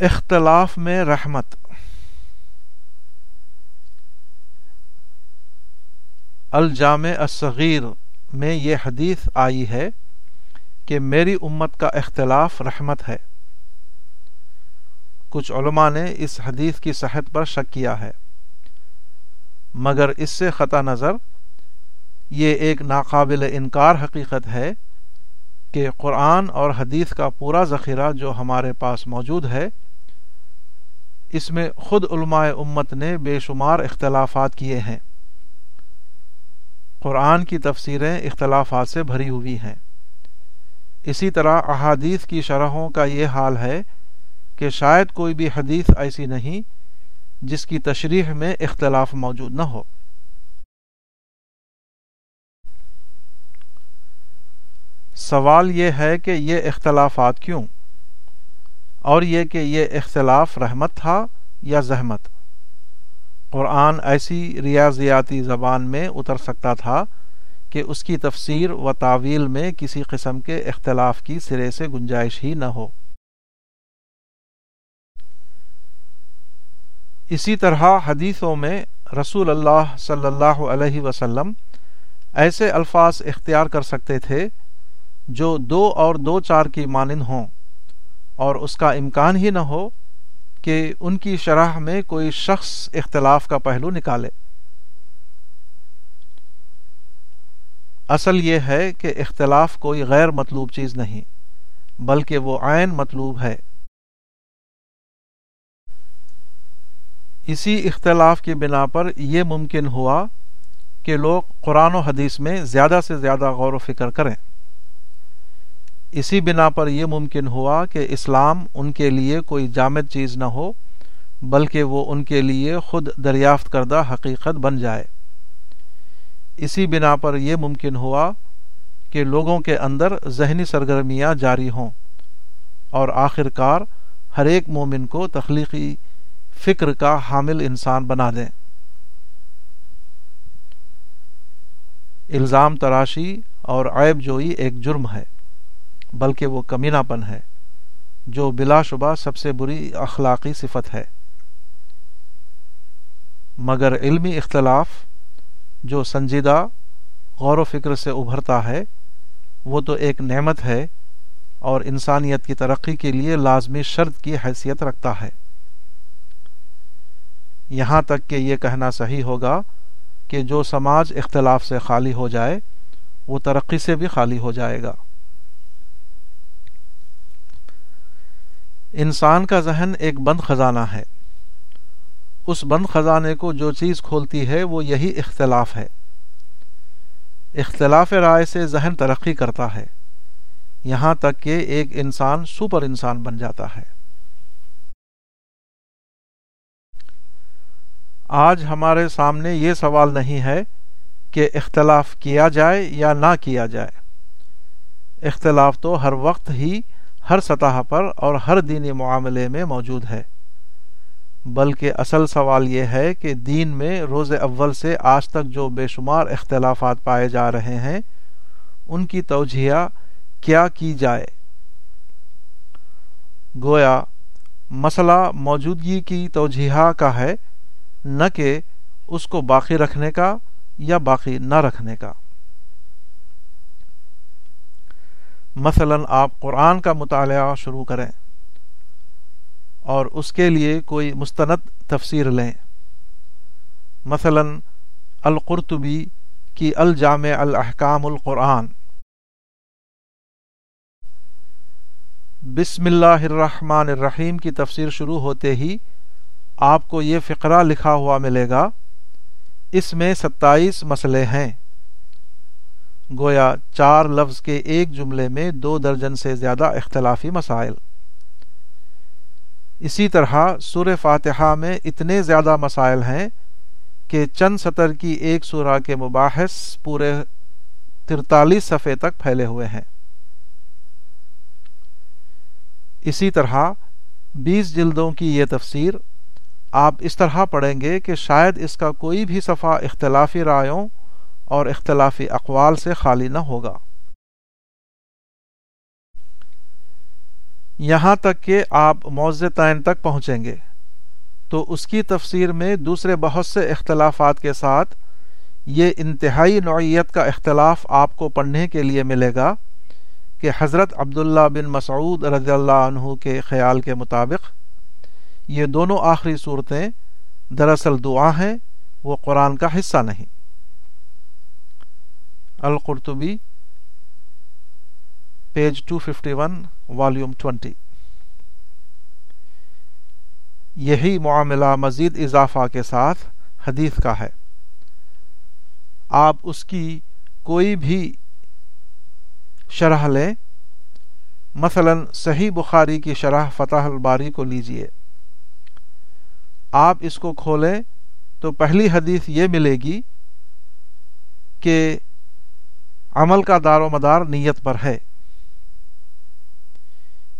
اختلاف میں رحمت۔ الجامع الصغیر میں یہ حدیث آئی ہے کہ میری امت کا اختلاف رحمت ہے۔ کچھ علماء نے اس حدیث کی صحت پر شک کیا ہے۔ مگر اس سے خطا نظر، یہ ایک ناقابل انکار حقیقت ہے کہ قرآن اور حدیث کا پورا ذخیرہ جو ہمارے پاس موجود ہے اس میں خود علماء امت نے بے شمار اختلافات کیے ہیں۔ قرآن کی تفسیریں اختلافات سے بھری ہوئی ہیں۔ اسی طرح احادیث کی شرحوں کا یہ حال ہے کہ شاید کوئی بھی حدیث ایسی نہیں جس کی تشریح میں اختلاف موجود نہ ہو۔ سوال یہ ہے کہ یہ اختلافات کیوں؟ اور یہ کہ یہ اختلاف رحمت تھا یا زحمت؟ قرآن ایسی ریاضیاتی زبان میں اتر سکتا تھا کہ اس کی تفسیر و تعویل میں کسی قسم کے اختلاف کی سرے سے گنجائش ہی نہ ہو۔ اسی طرح حدیثوں میں رسول اللہ صلی اللہ علیہ وسلم ایسے الفاظ اختیار کر سکتے تھے جو دو اور دو چار کی مانند ہوں۔ اور اس کا امکان ہی نہ ہو کہ ان کی شرح میں کوئی شخص اختلاف کا پہلو نکالے۔ اصل یہ ہے کہ اختلاف کوئی غیر مطلوب چیز نہیں، بلکہ وہ عین مطلوب ہے۔ اسی اختلاف کی بنا پر یہ ممکن ہوا کہ لوگ قرآن و حدیث میں زیادہ سے زیادہ غور و فکر کریں۔ اسی بنا پر یہ ممکن ہوا کہ اسلام ان کے لیے کوئی جامد چیز نہ ہو، بلکہ وہ ان کے لیے خود دریافت کردہ حقیقت بن جائے۔ اسی بنا پر یہ ممکن ہوا کہ لوگوں کے اندر ذہنی سرگرمیاں جاری ہوں اور آخر کار ہر ایک مومن کو تخلیقی فکر کا حامل انسان بنا دیں۔ الزام تراشی اور عیب جوئی ایک جرم ہے۔ بلکہ وہ کمینہ پن ہے، جو بلا شبہ سب سے بری اخلاقی صفت ہے۔ مگر علمی اختلاف جو سنجیدہ غور و فکر سے ابھرتا ہے، وہ تو ایک نعمت ہے اور انسانیت کی ترقی کے لیے لازمی شرط کی حیثیت رکھتا ہے۔ یہاں تک کہ یہ کہنا صحیح ہوگا کہ جو سماج اختلاف سے خالی ہو جائے، وہ ترقی سے بھی خالی ہو جائے گا۔ انسان کا ذہن ایک بند خزانہ ہے۔ اس بند خزانے کو جو چیز کھولتی ہے وہ یہی اختلاف ہے۔ اختلاف رائے سے ذہن ترقی کرتا ہے۔ یہاں تک کہ ایک انسان سپر انسان بن جاتا ہے۔ آج ہمارے سامنے یہ سوال نہیں ہے کہ اختلاف کیا جائے یا نہ کیا جائے۔ اختلاف تو ہر وقت ہی ہر سطح پر اور ہر دینی معاملے میں موجود ہے۔ بلکہ اصل سوال یہ ہے کہ دین میں روز اول سے آج تک جو بے شمار اختلافات پائے جا رہے ہیں، ان کی توجیہ کیا کی جائے؟ گویا، مسئلہ موجودگی کی توجیہ کا ہے، نہ کہ اس کو باقی رکھنے کا یا باقی نہ رکھنے کا۔ مثلا آپ قرآن کا مطالعہ شروع کریں اور اس کے لیے کوئی مستند تفسیر لیں۔ مثلا القرطبی کی الجامع الاحکام القرآن۔ بسم اللہ الرحمن الرحیم کی تفسیر شروع ہوتے ہی آپ کو یہ فقرہ لکھا ہوا ملے گا۔ اس میں ستائیس مسئلے ہیں۔ گویا چار لفظ کے ایک جملے میں دو درجن سے زیادہ اختلافی مسائل۔ اسی طرح سور فاتحہ میں اتنے زیادہ مسائل ہیں کہ چند سطر کی ایک سورہ کے مباحث پورے ترتالیس صفحے تک پھیلے ہوئے ہیں۔ اسی طرح بیس جلدوں کی یہ تفسیر، آپ اس طرح پڑھیں گے کہ شاید اس کا کوئی بھی صفحہ اختلافی رائوں اور اختلافی اقوال سے خالی نہ ہوگا۔ یہاں تک کہ آپ موض تعین تک پہنچیں گے۔ تو اس کی تفسیر میں دوسرے بہت سے اختلافات کے ساتھ یہ انتہائی نوعیت کا اختلاف آپ کو پڑھنے کے لیے ملے گا کہ حضرت عبداللہ بن مسعود رضی اللہ عنہ کے خیال کے مطابق یہ دونوں آخری صورتیں دراصل دعا ہیں، وہ قرآن کا حصہ نہیں۔ القرطبی پیج 251 والیوم 20 یہی معاملہ مزید اضافہ کے ساتھ حدیث کا ہے۔ آپ اس کی کوئی بھی شرح لیں۔ مثلا صحیح بخاری کی شرح فتح الباری کو لیجیے۔ آپ اس کو کھولیں تو پہلی حدیث یہ ملے گی کہ عمل کا دار و مدار نیت پر ہے۔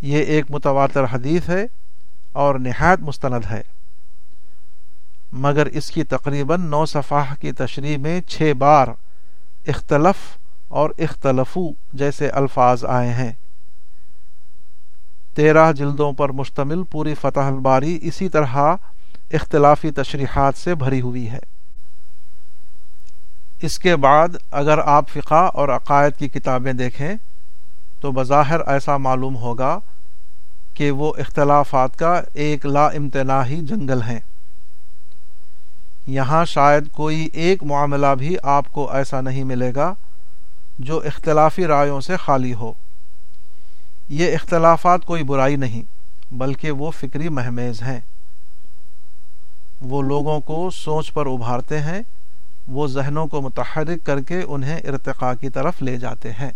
یہ ایک متواتر حدیث ہے اور نہایت مستند ہے۔ مگر اس کی تقریباً نو صفحہ کی تشریح میں چھ بار اختلف اور اختلفو جیسے الفاظ آئے ہیں۔ تیرہ جلدوں پر مشتمل پوری فتح الباری اسی طرح اختلافی تشریحات سے بھری ہوئی ہے۔ اس کے بعد اگر آپ فقہ اور عقائد کی کتابیں دیکھیں تو بظاہر ایسا معلوم ہوگا کہ وہ اختلافات کا ایک لا امتناہی جنگل ہیں۔ یہاں شاید کوئی ایک معاملہ بھی آپ کو ایسا نہیں ملے گا جو اختلافی رائےوں سے خالی ہو۔ یہ اختلافات کوئی برائی نہیں، بلکہ وہ فکری مہمیز ہیں۔ وہ لوگوں کو سوچ پر ابھارتے ہیں وہ ذہنوں کو متحرک کر کے انہیں ارتقاء کی طرف لے جاتے ہیں۔